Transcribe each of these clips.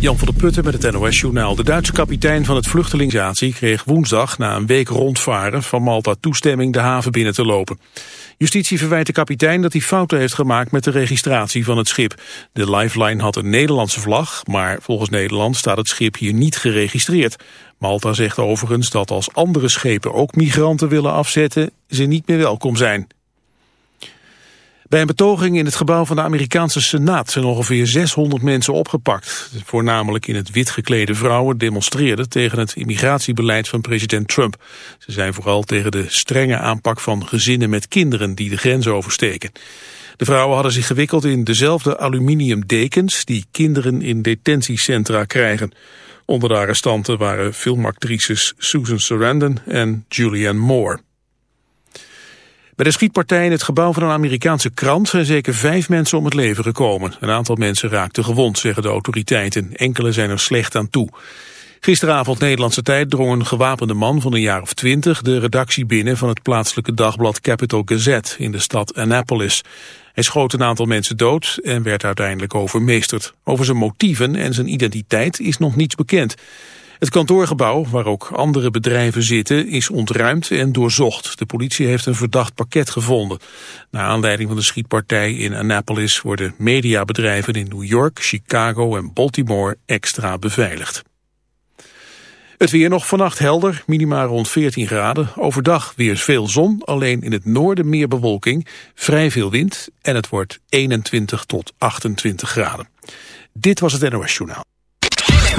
Jan van der Putten met het NOS-journaal. De Duitse kapitein van het vluchtelingsatie kreeg woensdag na een week rondvaren van Malta toestemming de haven binnen te lopen. Justitie verwijt de kapitein dat hij fouten heeft gemaakt met de registratie van het schip. De Lifeline had een Nederlandse vlag, maar volgens Nederland staat het schip hier niet geregistreerd. Malta zegt overigens dat als andere schepen ook migranten willen afzetten, ze niet meer welkom zijn. Bij een betoging in het gebouw van de Amerikaanse Senaat zijn ongeveer 600 mensen opgepakt. Voornamelijk in het wit geklede vrouwen demonstreerden tegen het immigratiebeleid van president Trump. Ze zijn vooral tegen de strenge aanpak van gezinnen met kinderen die de grens oversteken. De vrouwen hadden zich gewikkeld in dezelfde aluminium dekens die kinderen in detentiecentra krijgen. Onder de arrestanten waren filmactrices Susan Sarandon en Julianne Moore. Bij de schietpartij in het gebouw van een Amerikaanse krant zijn zeker vijf mensen om het leven gekomen. Een aantal mensen raakten gewond, zeggen de autoriteiten. Enkele zijn er slecht aan toe. Gisteravond Nederlandse tijd drong een gewapende man van een jaar of twintig de redactie binnen van het plaatselijke dagblad Capital Gazette in de stad Annapolis. Hij schoot een aantal mensen dood en werd uiteindelijk overmeesterd. Over zijn motieven en zijn identiteit is nog niets bekend. Het kantoorgebouw, waar ook andere bedrijven zitten, is ontruimd en doorzocht. De politie heeft een verdacht pakket gevonden. Naar aanleiding van de schietpartij in Annapolis worden mediabedrijven in New York, Chicago en Baltimore extra beveiligd. Het weer nog vannacht helder, minimaal rond 14 graden. Overdag weer veel zon, alleen in het noorden meer bewolking, vrij veel wind en het wordt 21 tot 28 graden. Dit was het NOS Journaal.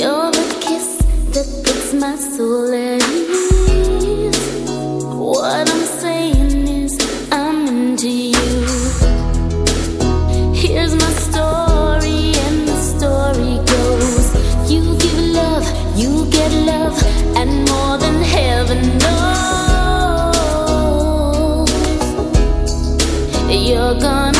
You're the kiss that puts my soul at ease. What I'm saying is, I'm into you. Here's my story, and the story goes You give love, you get love, and more than heaven knows. You're gonna.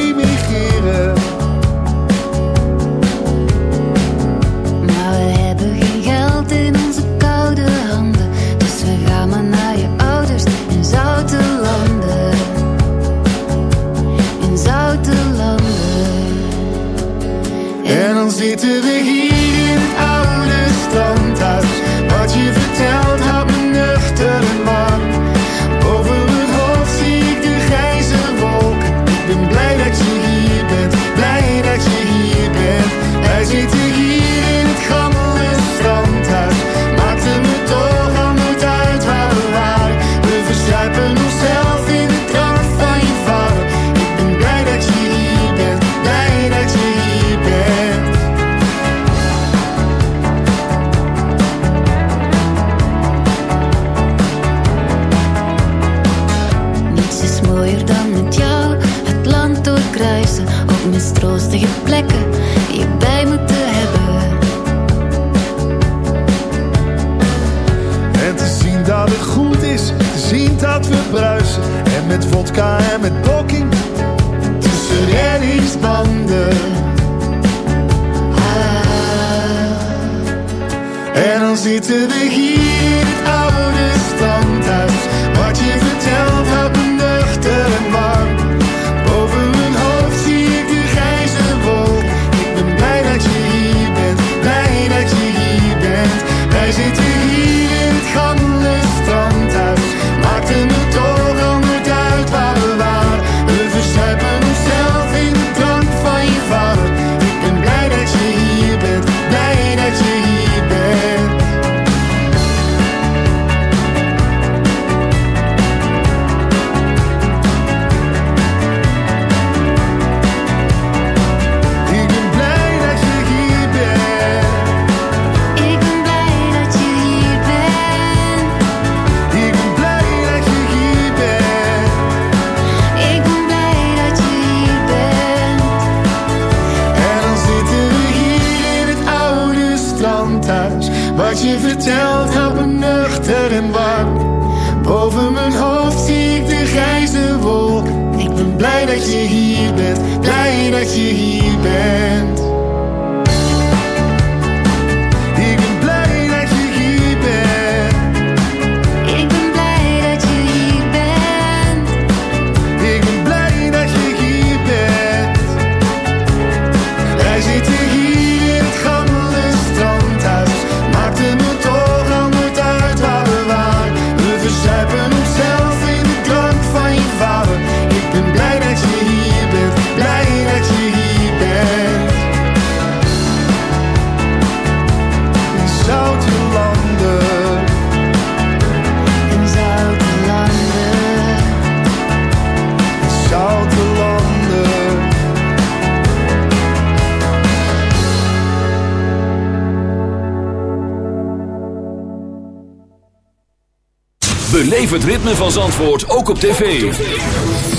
ritme van Zandvoort ook op tv.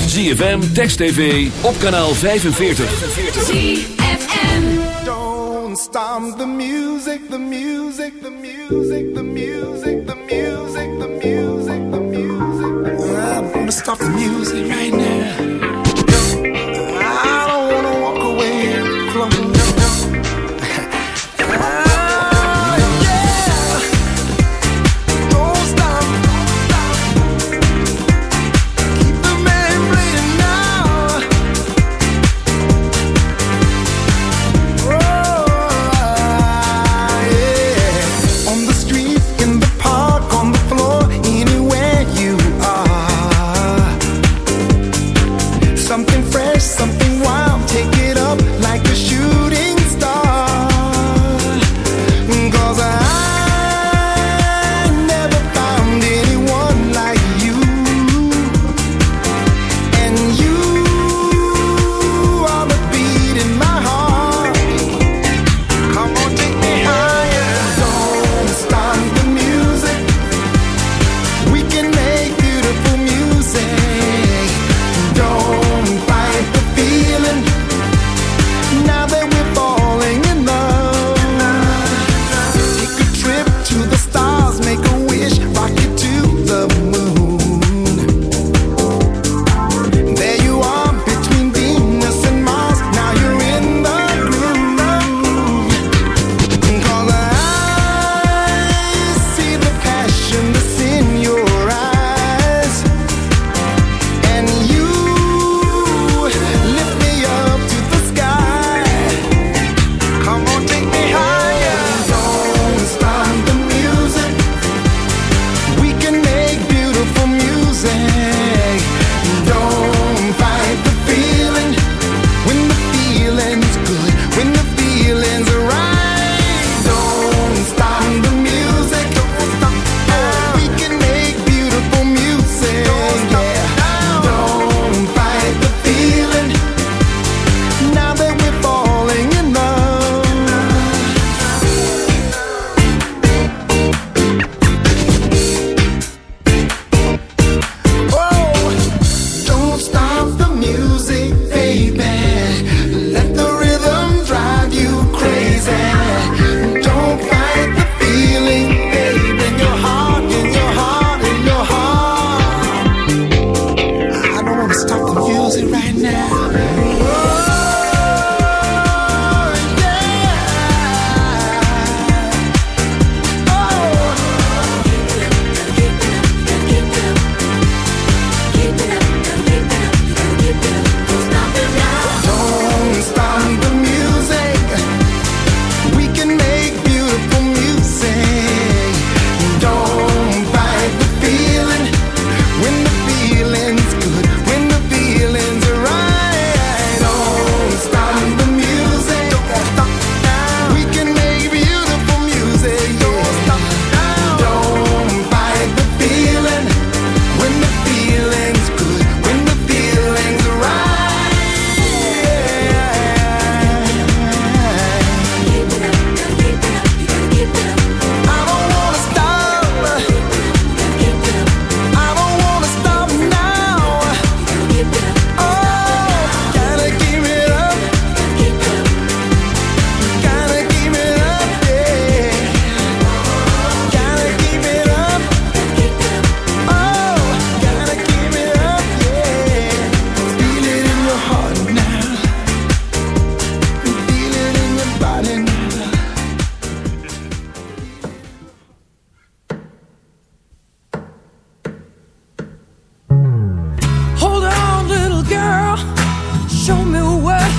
ZFM, Text TV, op kanaal 45. ZFM Don't stop the music, the music, the music, the music, the music.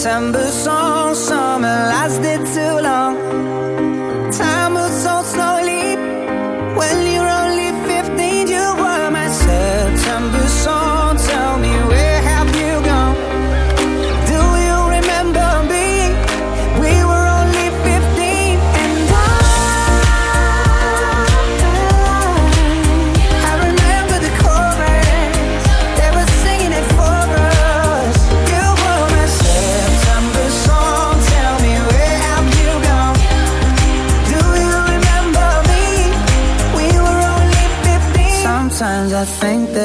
September song.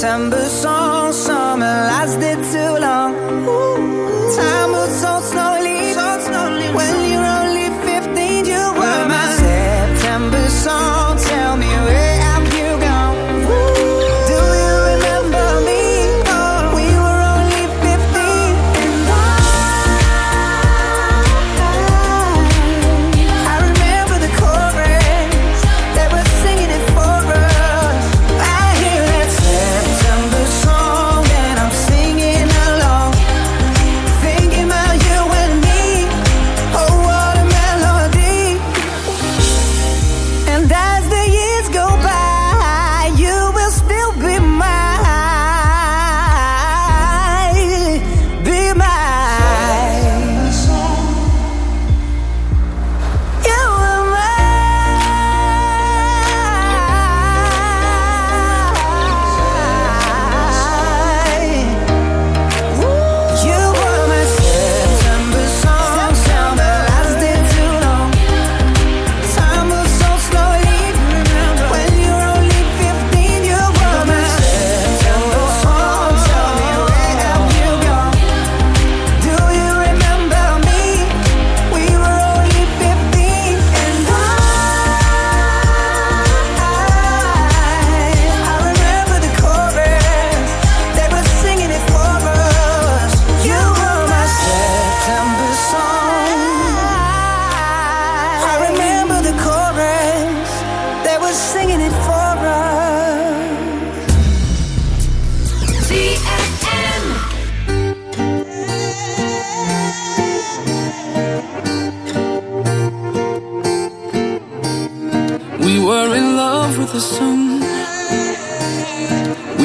September song.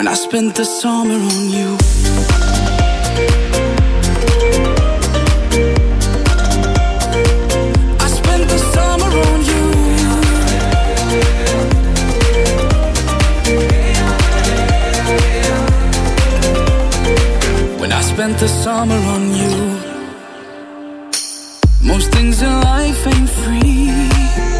When I spent the summer on you. I spent the summer on you. When I spent the summer on you. Most things in life ain't free.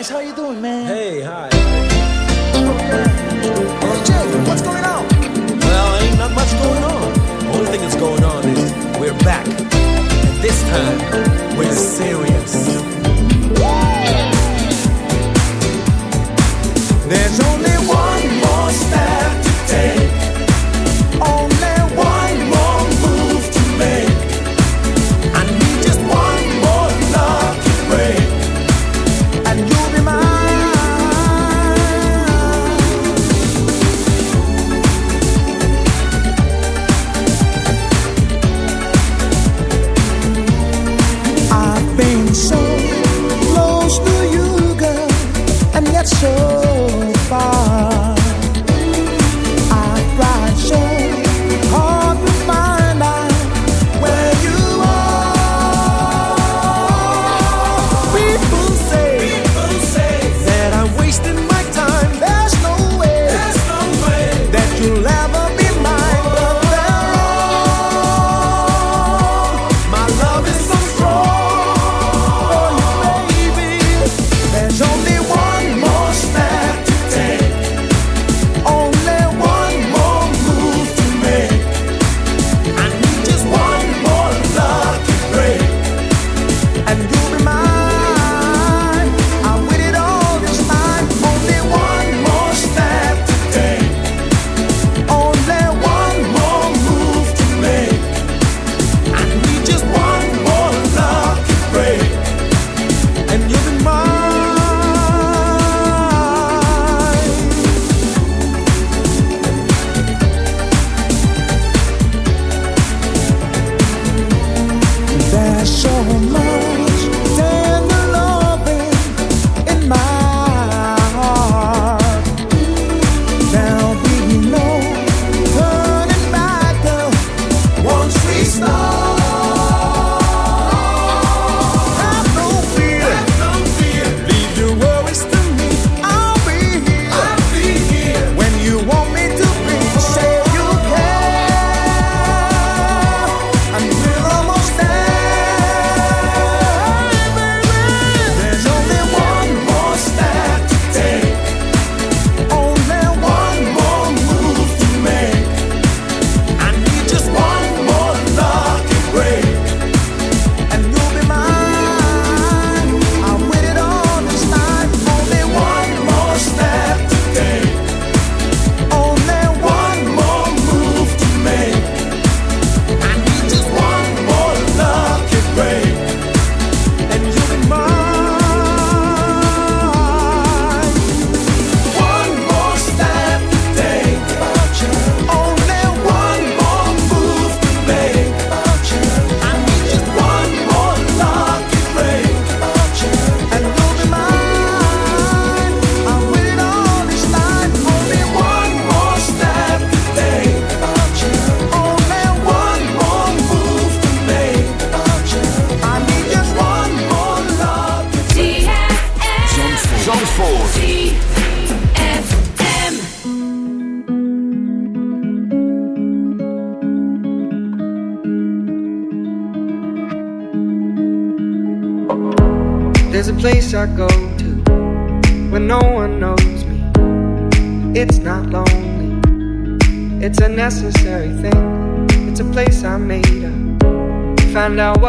Nice. How you doing, man? Hey, hi. Hey, Jake, what's going on? Well, ain't not much going on. Only thing that's going on is we're back. And this time, we're serious. There's only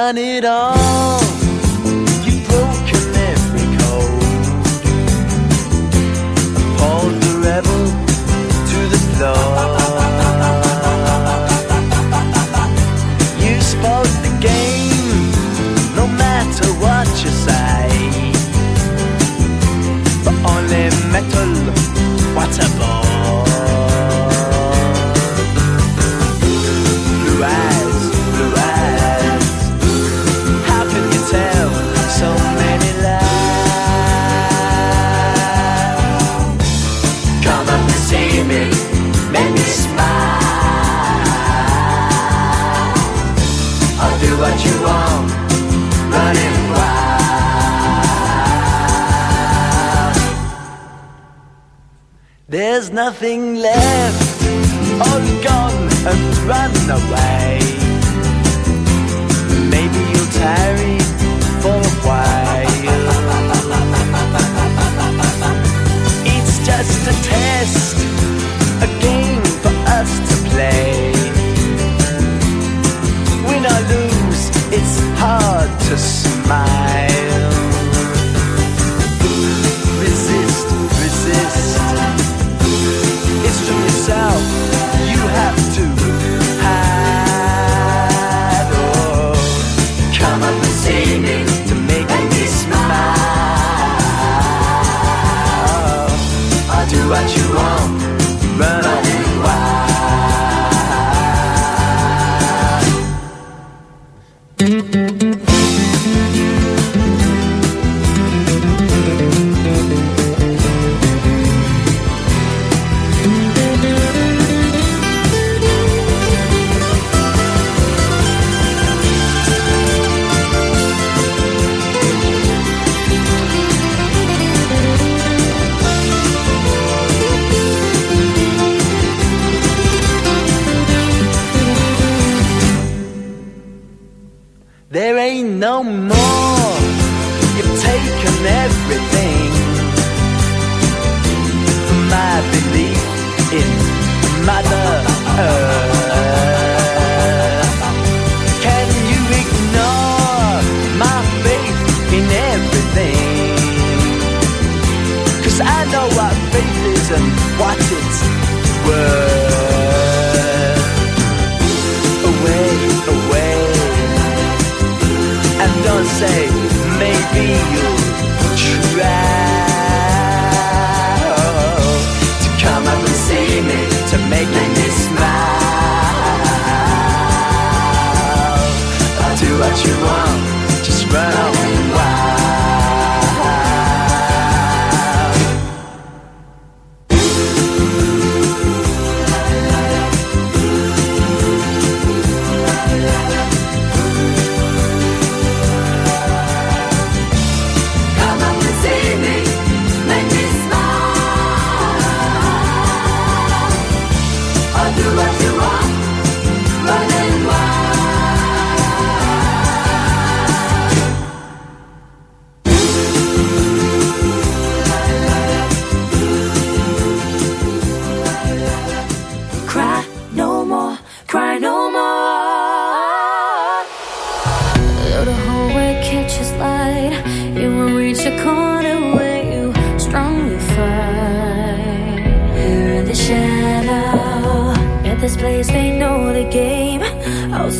Done it all.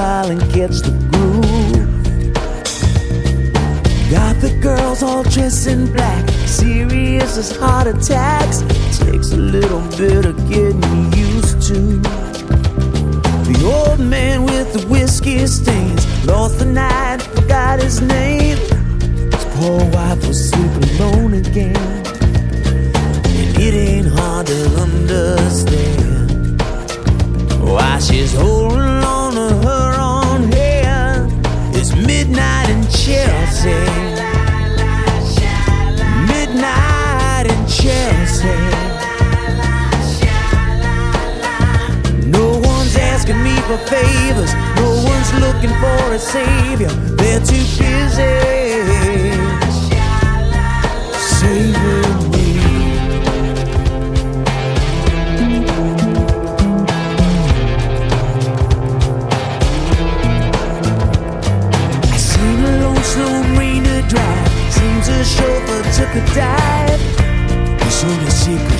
And catch the groove. Got the girls all dressed in black, serious as heart attacks. Takes a little bit of getting used to. The old man with the whiskey stains lost the night, forgot his name. His poor wife was sleeping alone again. For favors. No one's looking for a savior. They're too busy saving me. I seen a lonesome rainer drive. Seems a chauffeur took a dive. He's only secrets